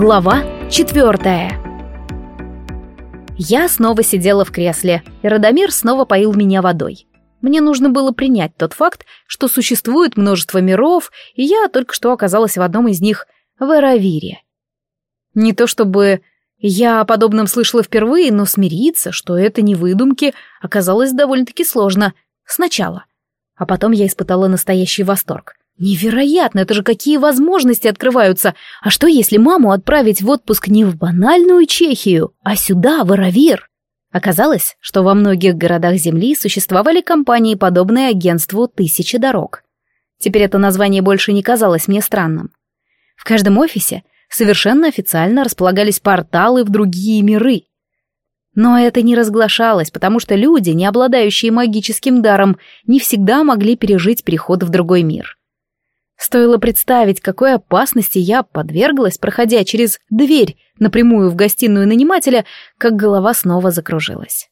Глава четвертая. Я снова сидела в кресле, и Радомир снова поил меня водой. Мне нужно было принять тот факт, что существует множество миров, и я только что оказалась в одном из них — в Эравире. Не то чтобы я о подобном слышала впервые, но смириться, что это не выдумки, оказалось довольно-таки сложно. Сначала. А потом я испытала настоящий восторг. Невероятно, это же какие возможности открываются. А что если маму отправить в отпуск не в банальную Чехию, а сюда, в Аравир? Оказалось, что во многих городах Земли существовали компании, подобные агентству «Тысячи дорог». Теперь это название больше не казалось мне странным. В каждом офисе совершенно официально располагались порталы в другие миры. Но это не разглашалось, потому что люди, не обладающие магическим даром, не всегда могли пережить переход в другой мир. Стоило представить, какой опасности я подверглась, проходя через дверь напрямую в гостиную нанимателя, как голова снова закружилась.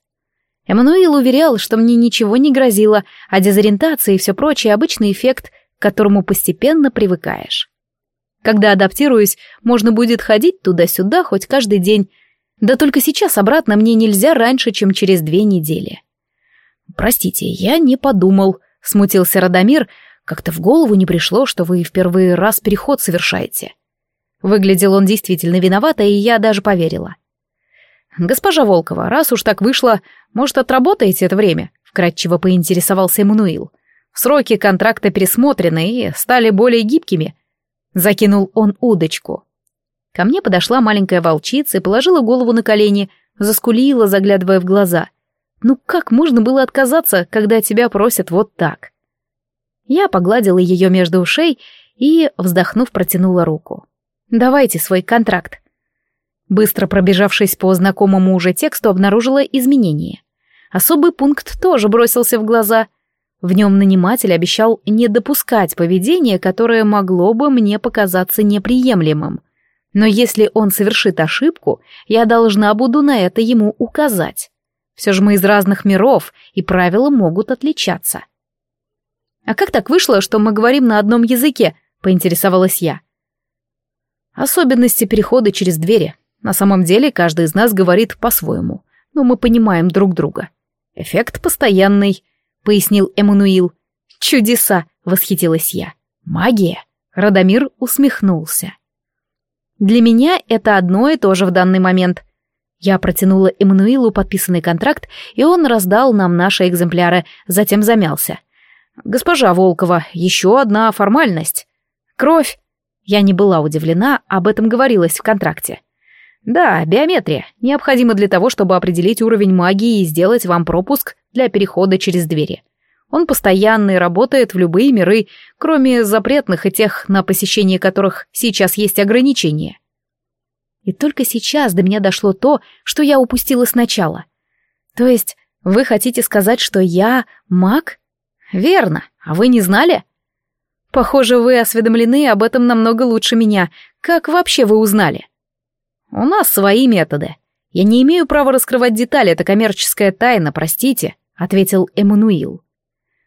Эммануил уверял, что мне ничего не грозило, а дезориентация и все прочее — обычный эффект, к которому постепенно привыкаешь. Когда адаптируюсь, можно будет ходить туда-сюда хоть каждый день, да только сейчас обратно мне нельзя раньше, чем через две недели. «Простите, я не подумал», — смутился Радомир, — как-то в голову не пришло, что вы впервые раз переход совершаете. Выглядел он действительно виновато, и я даже поверила. «Госпожа Волкова, раз уж так вышло, может, отработаете это время?» — вкратчиво поинтересовался Эммануил. «Сроки контракта пересмотрены и стали более гибкими». Закинул он удочку. Ко мне подошла маленькая волчица и положила голову на колени, заскулила, заглядывая в глаза. «Ну как можно было отказаться, когда тебя просят вот так?» Я погладила ее между ушей и, вздохнув, протянула руку. «Давайте свой контракт». Быстро пробежавшись по знакомому уже тексту, обнаружила изменения. Особый пункт тоже бросился в глаза. В нем наниматель обещал не допускать поведения, которое могло бы мне показаться неприемлемым. Но если он совершит ошибку, я должна буду на это ему указать. Все же мы из разных миров, и правила могут отличаться. «А как так вышло, что мы говорим на одном языке?» — поинтересовалась я. «Особенности перехода через двери. На самом деле каждый из нас говорит по-своему, но мы понимаем друг друга. Эффект постоянный», — пояснил Эммануил. «Чудеса!» — восхитилась я. «Магия!» — Радомир усмехнулся. «Для меня это одно и то же в данный момент», я протянула Эммануилу подписанный контракт, и он раздал нам наши экземпляры, затем замялся. «Госпожа Волкова, еще одна формальность. Кровь». Я не была удивлена, об этом говорилось в контракте. «Да, биометрия. Необходима для того, чтобы определить уровень магии и сделать вам пропуск для перехода через двери. Он постоянный, работает в любые миры, кроме запретных и тех, на посещение которых сейчас есть ограничения». И только сейчас до меня дошло то, что я упустила сначала. То есть вы хотите сказать, что я маг? «Верно. А вы не знали?» «Похоже, вы осведомлены об этом намного лучше меня. Как вообще вы узнали?» «У нас свои методы. Я не имею права раскрывать детали, это коммерческая тайна, простите», — ответил Эммануил.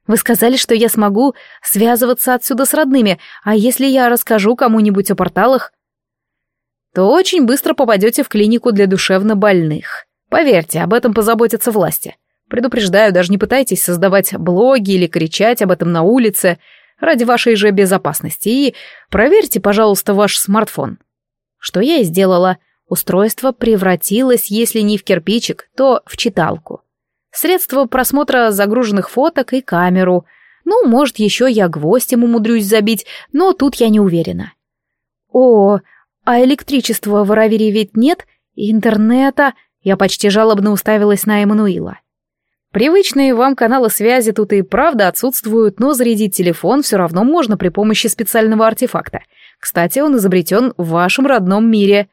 «Вы сказали, что я смогу связываться отсюда с родными, а если я расскажу кому-нибудь о порталах?» «То очень быстро попадете в клинику для душевнобольных. Поверьте, об этом позаботятся власти. Предупреждаю, даже не пытайтесь создавать блоги или кричать об этом на улице ради вашей же безопасности. И проверьте, пожалуйста, ваш смартфон. Что я и сделала. Устройство превратилось, если не в кирпичик, то в читалку. Средство просмотра загруженных фоток и камеру. Ну, может, еще я гвоздем умудрюсь забить, но тут я не уверена. О, а электричества в Аравере ведь нет? Интернета? Я почти жалобно уставилась на Эммануила. Привычные вам каналы связи тут и правда отсутствуют, но зарядить телефон все равно можно при помощи специального артефакта. Кстати, он изобретен в вашем родном мире.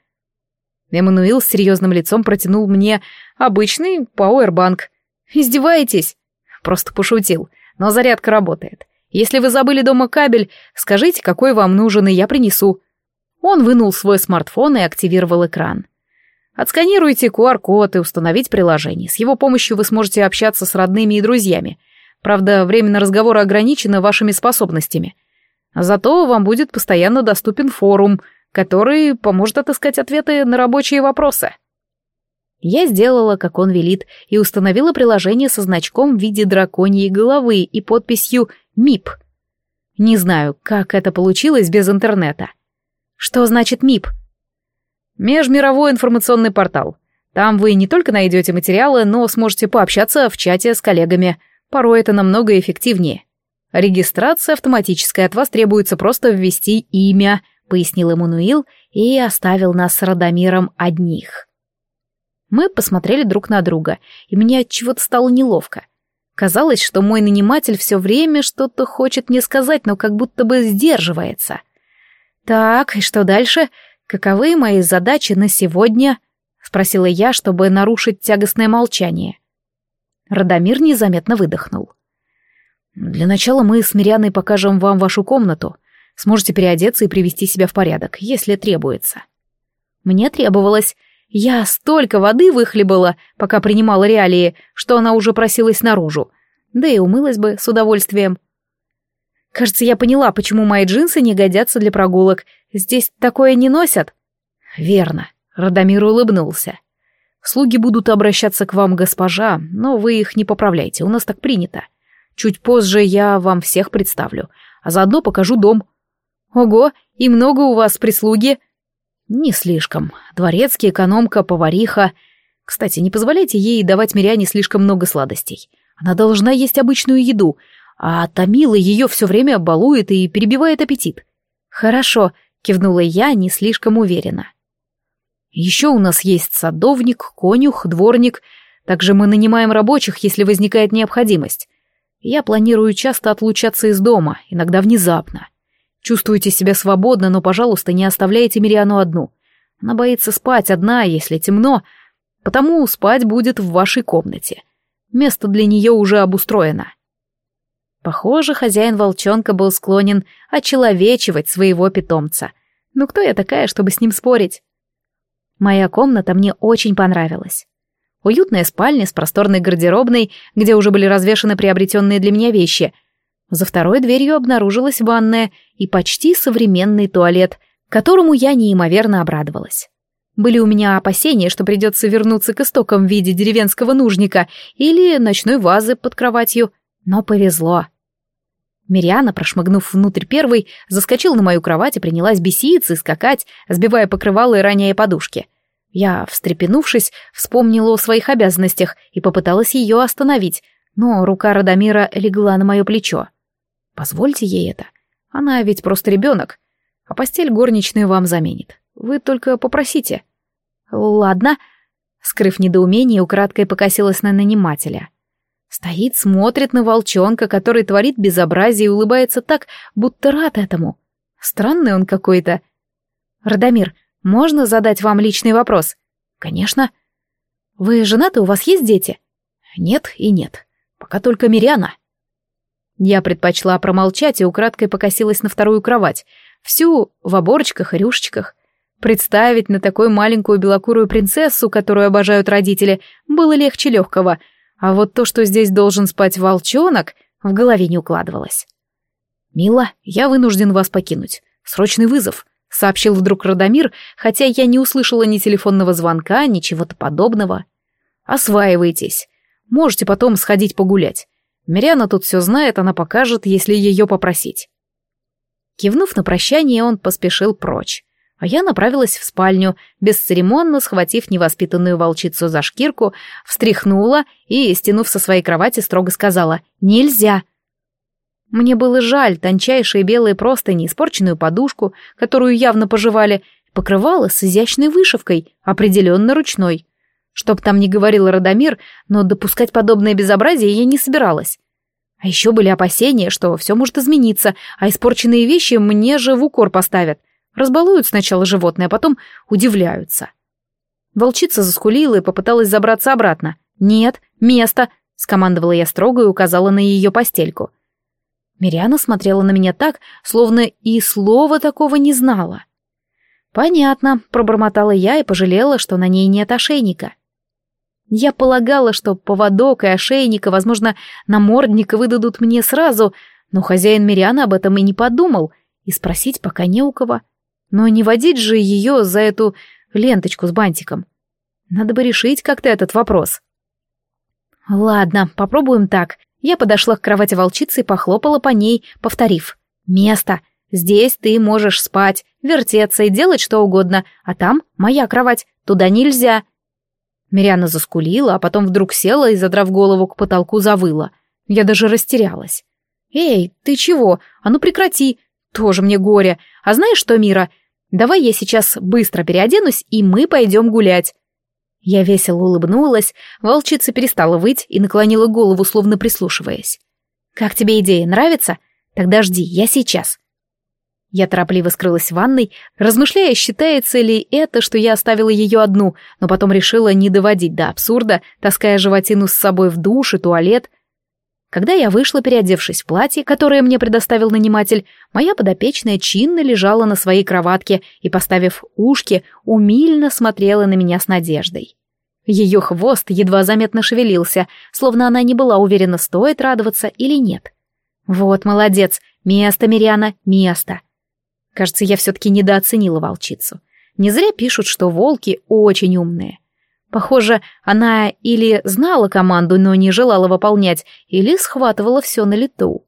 Эммануил с серьезным лицом протянул мне обычный пауэрбанк. «Издеваетесь?» Просто пошутил, но зарядка работает. Если вы забыли дома кабель, скажите, какой вам нужен, и я принесу. Он вынул свой смартфон и активировал экран. Отсканируйте QR-код и установить приложение. С его помощью вы сможете общаться с родными и друзьями. Правда, время разговора ограничено вашими способностями. Зато вам будет постоянно доступен форум, который поможет отыскать ответы на рабочие вопросы. Я сделала, как он велит, и установила приложение со значком в виде драконьей головы и подписью «МИП». Не знаю, как это получилось без интернета. Что значит МИП? Межмировой информационный портал. Там вы не только найдете материалы, но сможете пообщаться в чате с коллегами. Порой это намного эффективнее. Регистрация автоматическая, от вас требуется просто ввести имя, пояснил Эммануил и оставил нас с Радомиром одних. Мы посмотрели друг на друга, и мне от чего-то стало неловко. Казалось, что мой наниматель все время что-то хочет мне сказать, но как будто бы сдерживается. Так, и что дальше? Каковы мои задачи на сегодня? Спросила я, чтобы нарушить тягостное молчание. Радомир незаметно выдохнул. Для начала мы с Миряной покажем вам вашу комнату. Сможете переодеться и привести себя в порядок, если требуется. Мне требовалось, я столько воды выхлебала, пока принимала реалии, что она уже просилась наружу. Да и умылась бы с удовольствием. Кажется, я поняла, почему мои джинсы не годятся для прогулок. Здесь такое не носят. Верно. Радомир улыбнулся. Слуги будут обращаться к вам, госпожа, но вы их не поправляйте, у нас так принято. Чуть позже я вам всех представлю, а заодно покажу дом. Ого, и много у вас прислуги? Не слишком. Дворецкий, экономка, повариха. Кстати, не позволяйте ей давать Миряне слишком много сладостей. Она должна есть обычную еду, а Томила ее все время балует и перебивает аппетит. Хорошо, кивнула я не слишком уверенно. Еще у нас есть садовник, конюх, дворник. Также мы нанимаем рабочих, если возникает необходимость. Я планирую часто отлучаться из дома, иногда внезапно. Чувствуете себя свободно, но, пожалуйста, не оставляйте Мириану одну. Она боится спать одна, если темно, потому спать будет в вашей комнате. Место для нее уже обустроено. Похоже, хозяин волчонка был склонен очеловечивать своего питомца. Но кто я такая, чтобы с ним спорить? Моя комната мне очень понравилась. Уютная спальня с просторной гардеробной, где уже были развешаны приобретенные для меня вещи — за второй дверью обнаружилась ванная и почти современный туалет, которому я неимоверно обрадовалась. Были у меня опасения, что придется вернуться к истокам в виде деревенского нужника или ночной вазы под кроватью, но повезло. Мириана, прошмыгнув внутрь первой, заскочила на мою кровать и принялась беситься и скакать, сбивая покрывало и роняя подушки. Я, встрепенувшись, вспомнила о своих обязанностях и попыталась ее остановить, но рука Радомира легла на мое плечо. Позвольте ей это. Она ведь просто ребенок. А постель горничная вам заменит. Вы только попросите. Ладно. Скрыв недоумение, украдкой покосилась на нанимателя. Стоит, смотрит на волчонка, который творит безобразие и улыбается так, будто рад этому. Странный он какой-то. Радомир, можно задать вам личный вопрос? Конечно. Вы женаты, у вас есть дети? Нет и нет. Пока только Миряна. Я предпочла промолчать и украдкой покосилась на вторую кровать, всю в оборочках и рюшечках. Представить на такую маленькую белокурую принцессу, которую обожают родители, было легче легкого, а вот то, что здесь должен спать волчонок, в голове не укладывалось. «Мила, я вынужден вас покинуть. Срочный вызов», — сообщил вдруг Радомир, хотя я не услышала ни телефонного звонка, ни чего-то подобного. «Осваивайтесь. Можете потом сходить погулять. Миряна тут все знает, она покажет, если ее попросить. Кивнув на прощание, он поспешил прочь. А я направилась в спальню, бесцеремонно схватив невоспитанную волчицу за шкирку, встряхнула и, стянув со своей кровати, строго сказала «Нельзя!». Мне было жаль тончайшие белые простыни, испорченную подушку, которую явно пожевали, покрывало с изящной вышивкой, определенно ручной. Чтоб там ни говорил Радомир, но допускать подобное безобразие я не собиралась. А еще были опасения, что все может измениться, а испорченные вещи мне же в укор поставят. Разбалуют сначала животное, а потом удивляются. Волчица заскулила и попыталась забраться обратно. «Нет, место!» — скомандовала я строго и указала на ее постельку. Мириана смотрела на меня так, словно и слова такого не знала. «Понятно», — пробормотала я и пожалела, что на ней нет ошейника. Я полагала, что поводок и ошейника, возможно, намордника выдадут мне сразу, но хозяин Мириана об этом и не подумал, и спросить пока не у кого. Но не водить же ее за эту ленточку с бантиком. Надо бы решить как-то этот вопрос. Ладно, попробуем так. Я подошла к кровати волчицы и похлопала по ней, повторив. «Место. Здесь ты можешь спать, вертеться и делать что угодно, а там моя кровать, туда нельзя». Миряна заскулила, а потом вдруг села и, задрав голову к потолку, завыла. Я даже растерялась. «Эй, ты чего? А ну прекрати! Тоже мне горе. А знаешь что, Мира? Давай я сейчас быстро переоденусь, и мы пойдем гулять». Я весело улыбнулась, волчица перестала выть и наклонила голову, словно прислушиваясь. «Как тебе идея, нравится? Тогда жди, я сейчас». Я торопливо скрылась в ванной, размышляя, считается ли это, что я оставила ее одну, но потом решила не доводить до абсурда, таская животину с собой в душ и туалет, когда я вышла, переодевшись в платье, которое мне предоставил наниматель, моя подопечная чинно лежала на своей кроватке и, поставив ушки, умильно смотрела на меня с надеждой. Ее хвост едва заметно шевелился, словно она не была уверена, стоит радоваться или нет. Вот молодец, место, Мириана, место. Кажется, я все-таки недооценила волчицу. Не зря пишут, что волки очень умные. Похоже, она или знала команду, но не желала выполнять, или схватывала все на лету.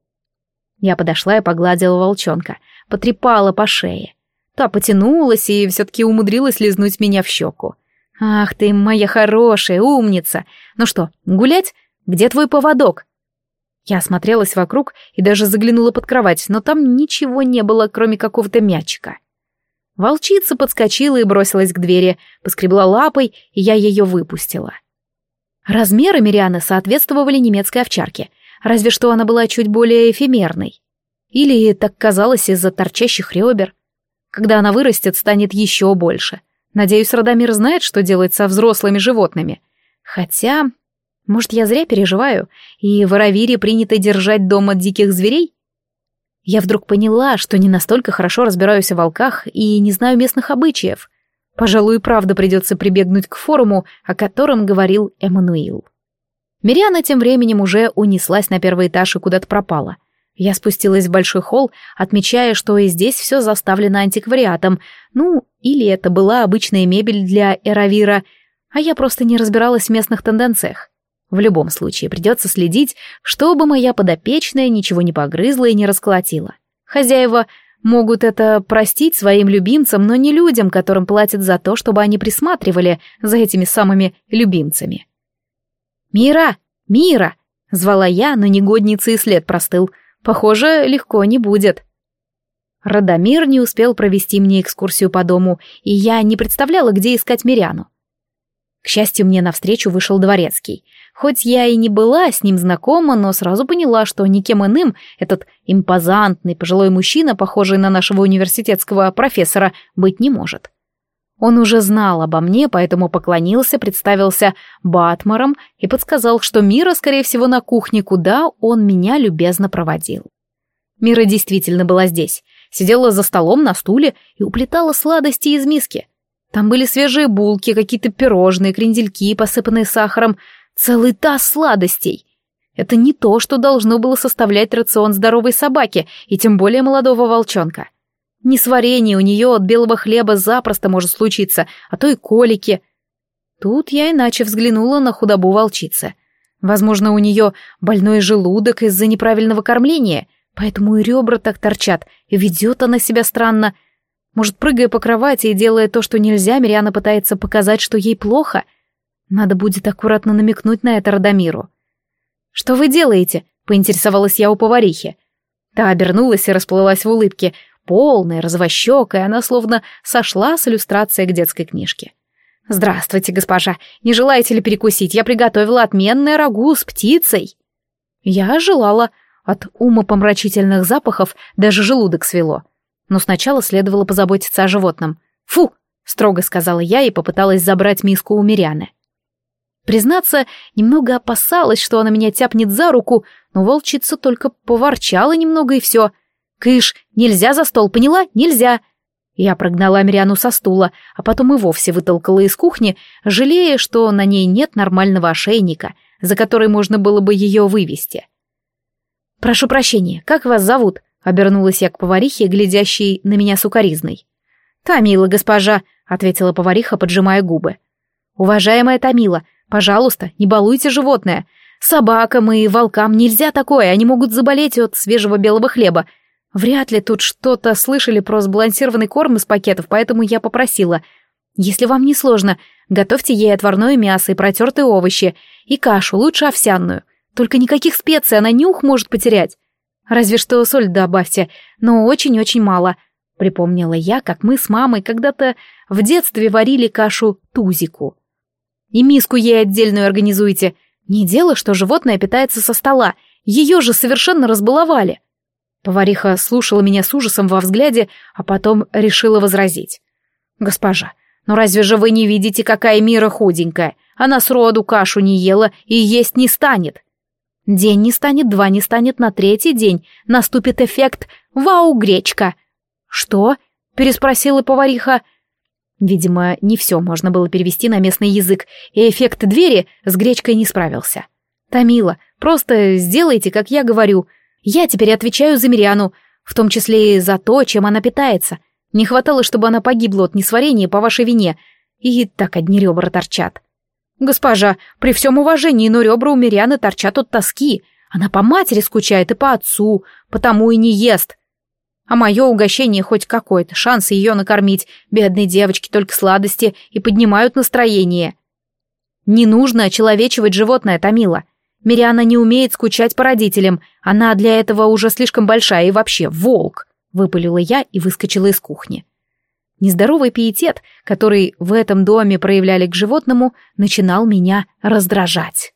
Я подошла и погладила волчонка, потрепала по шее. Та потянулась и все-таки умудрилась лизнуть меня в щеку. «Ах ты, моя хорошая, умница! Ну что, гулять? Где твой поводок?» Я осмотрелась вокруг и даже заглянула под кровать, но там ничего не было, кроме какого-то мячика. Волчица подскочила и бросилась к двери, поскребла лапой, и я ее выпустила. Размеры Мирианы соответствовали немецкой овчарке, разве что она была чуть более эфемерной. Или так казалось из-за торчащих ребер. Когда она вырастет, станет еще больше. Надеюсь, Радомир знает, что делать со взрослыми животными. Хотя, может, я зря переживаю, и в Аравире принято держать дома диких зверей? Я вдруг поняла, что не настолько хорошо разбираюсь в волках и не знаю местных обычаев. Пожалуй, правда придется прибегнуть к форуму, о котором говорил Эммануил. Мириана тем временем уже унеслась на первый этаж и куда-то пропала. Я спустилась в большой холл, отмечая, что и здесь все заставлено антиквариатом. Ну, или это была обычная мебель для Эравира, а я просто не разбиралась в местных тенденциях. В любом случае придется следить, чтобы моя подопечная ничего не погрызла и не расколотила. Хозяева могут это простить своим любимцам, но не людям, которым платят за то, чтобы они присматривали за этими самыми любимцами. «Мира! Мира!» — звала я, но негодница и след простыл. Похоже, легко не будет. Радомир не успел провести мне экскурсию по дому, и я не представляла, где искать Миряну. К счастью, мне навстречу вышел дворецкий. Хоть я и не была с ним знакома, но сразу поняла, что никем иным этот импозантный пожилой мужчина, похожий на нашего университетского профессора, быть не может. Он уже знал обо мне, поэтому поклонился, представился Батмаром и подсказал, что Мира, скорее всего, на кухне, куда он меня любезно проводил. Мира действительно была здесь, сидела за столом на стуле и уплетала сладости из миски. Там были свежие булки, какие-то пирожные, крендельки, посыпанные сахаром, целый таз сладостей. Это не то, что должно было составлять рацион здоровой собаки, и тем более молодого волчонка. Несварение у нее от белого хлеба запросто может случиться, а то и колики. Тут я иначе взглянула на худобу волчицы. Возможно, у нее больной желудок из-за неправильного кормления, поэтому и ребра так торчат, и ведет она себя странно — может, прыгая по кровати и делая то, что нельзя, Мириана пытается показать, что ей плохо? Надо будет аккуратно намекнуть на это Радомиру. «Что вы делаете?» — поинтересовалась я у поварихи. Та обернулась и расплылась в улыбке, полная, развощекая, она словно сошла с иллюстрацией к детской книжке. «Здравствуйте, госпожа. Не желаете ли перекусить? Я приготовила отменное рагу с птицей». Я желала. От умопомрачительных запахов даже желудок свело но сначала следовало позаботиться о животном. «Фу!» — строго сказала я и попыталась забрать миску у Миряны. Признаться, немного опасалась, что она меня тяпнет за руку, но волчица только поворчала немного и все. «Кыш, нельзя за стол, поняла? Нельзя!» Я прогнала Мириану со стула, а потом и вовсе вытолкала из кухни, жалея, что на ней нет нормального ошейника, за который можно было бы ее вывести. «Прошу прощения, как вас зовут?» Обернулась я к поварихе, глядящей на меня сукоризной. «Тамила, госпожа», — ответила повариха, поджимая губы. «Уважаемая Тамила, пожалуйста, не балуйте животное. Собакам и волкам нельзя такое, они могут заболеть от свежего белого хлеба. Вряд ли тут что-то слышали про сбалансированный корм из пакетов, поэтому я попросила. Если вам не сложно, готовьте ей отварное мясо и протертые овощи, и кашу, лучше овсяную. Только никаких специй, она нюх может потерять. Разве что соль добавьте, но очень-очень мало. Припомнила я, как мы с мамой когда-то в детстве варили кашу тузику. И миску ей отдельную организуйте. Не дело, что животное питается со стола. Ее же совершенно разбаловали. Повариха слушала меня с ужасом во взгляде, а потом решила возразить. «Госпожа, ну разве же вы не видите, какая Мира худенькая? Она сроду кашу не ела и есть не станет. День не станет, два не станет, на третий день наступит эффект «Вау, гречка!» «Что?» — переспросила повариха. Видимо, не все можно было перевести на местный язык, и эффект двери с гречкой не справился. «Томила, просто сделайте, как я говорю. Я теперь отвечаю за Мириану, в том числе и за то, чем она питается. Не хватало, чтобы она погибла от несварения по вашей вине, и так одни ребра торчат». «Госпожа, при всем уважении, но ребра у Мирианы торчат от тоски. Она по матери скучает и по отцу, потому и не ест. А мое угощение хоть какой-то, шанс ее накормить. Бедной девочки только сладости и поднимают настроение». «Не нужно очеловечивать животное, Томила. Мириана не умеет скучать по родителям. Она для этого уже слишком большая и вообще волк», — выпалила я и выскочила из кухни. Нездоровый пиетет, который в этом доме проявляли к животному, начинал меня раздражать.